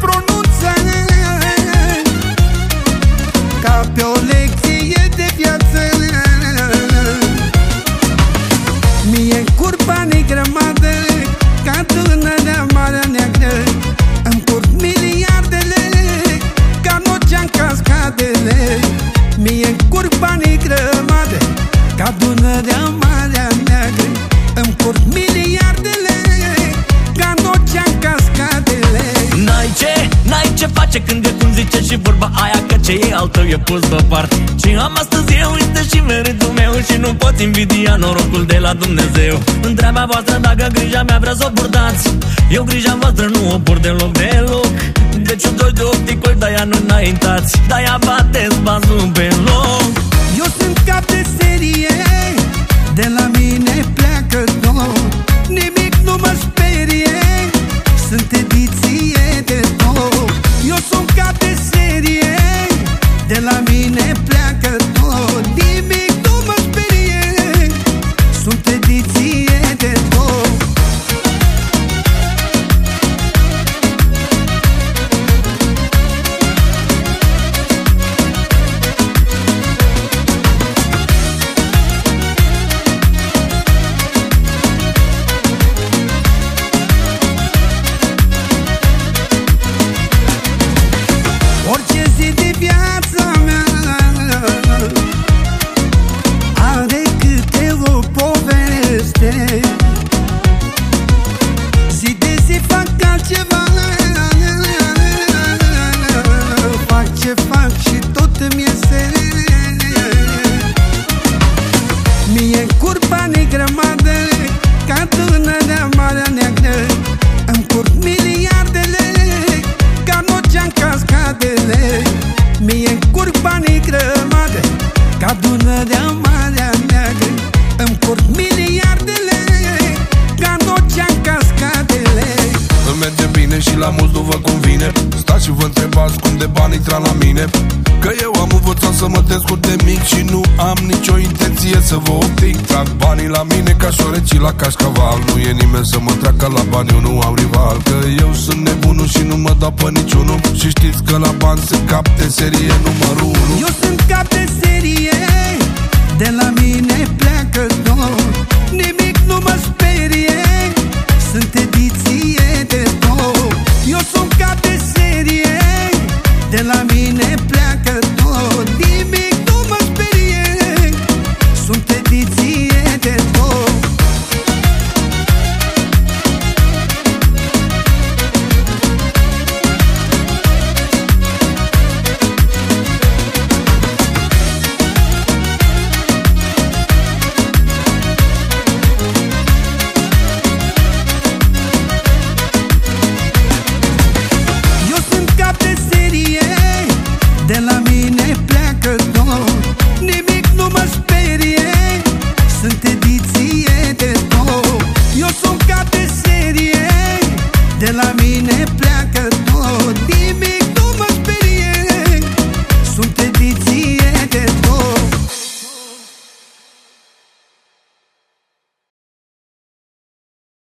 pronunță Ca pe o lecție de viață. Mie curba negrămadă Ca tânărea mare neagră. Îmi curb miliardele Ca nocean cascadele. Mie curba negrămadă Ca Dunărea Marea Neagră. Îmi curb miliardele place când e cum zice și vorba aia Că ce e al tău e pus deoparte Și am astăzi eu, este și meritul meu Și nu pot invidia norocul de la Dumnezeu. Întreaba voastră dacă grija mea vrea să o purtați Eu grija voastră nu o pur deloc deloc. Deci un doi de opticol, de-aia nu înaintați. De-aia bateți bazul pe loc. Marea Neagră Îmi curg miliardele Ca nocea în cascadele. Îmi merge bine și la mulți nu vă convine. Stați și vă întrebați cum de bani intra la mine. Că eu am învățat să mă descurc de mic Și nu am nicio intenție să vă obtic Trag banii la mine ca șorecii la cașcaval. Nu e nimeni să mă treacă la bani, eu nu am rival. Că eu sunt nebunul și nu mă dau pe niciunul. Și știți că la bani se cap de serie numărul 1 Eu sunt cap de serie de la mine pleacă dor. Nimic nu mă sperie. Sunt ediție de tot, Eu sunt ca de serie. De la mine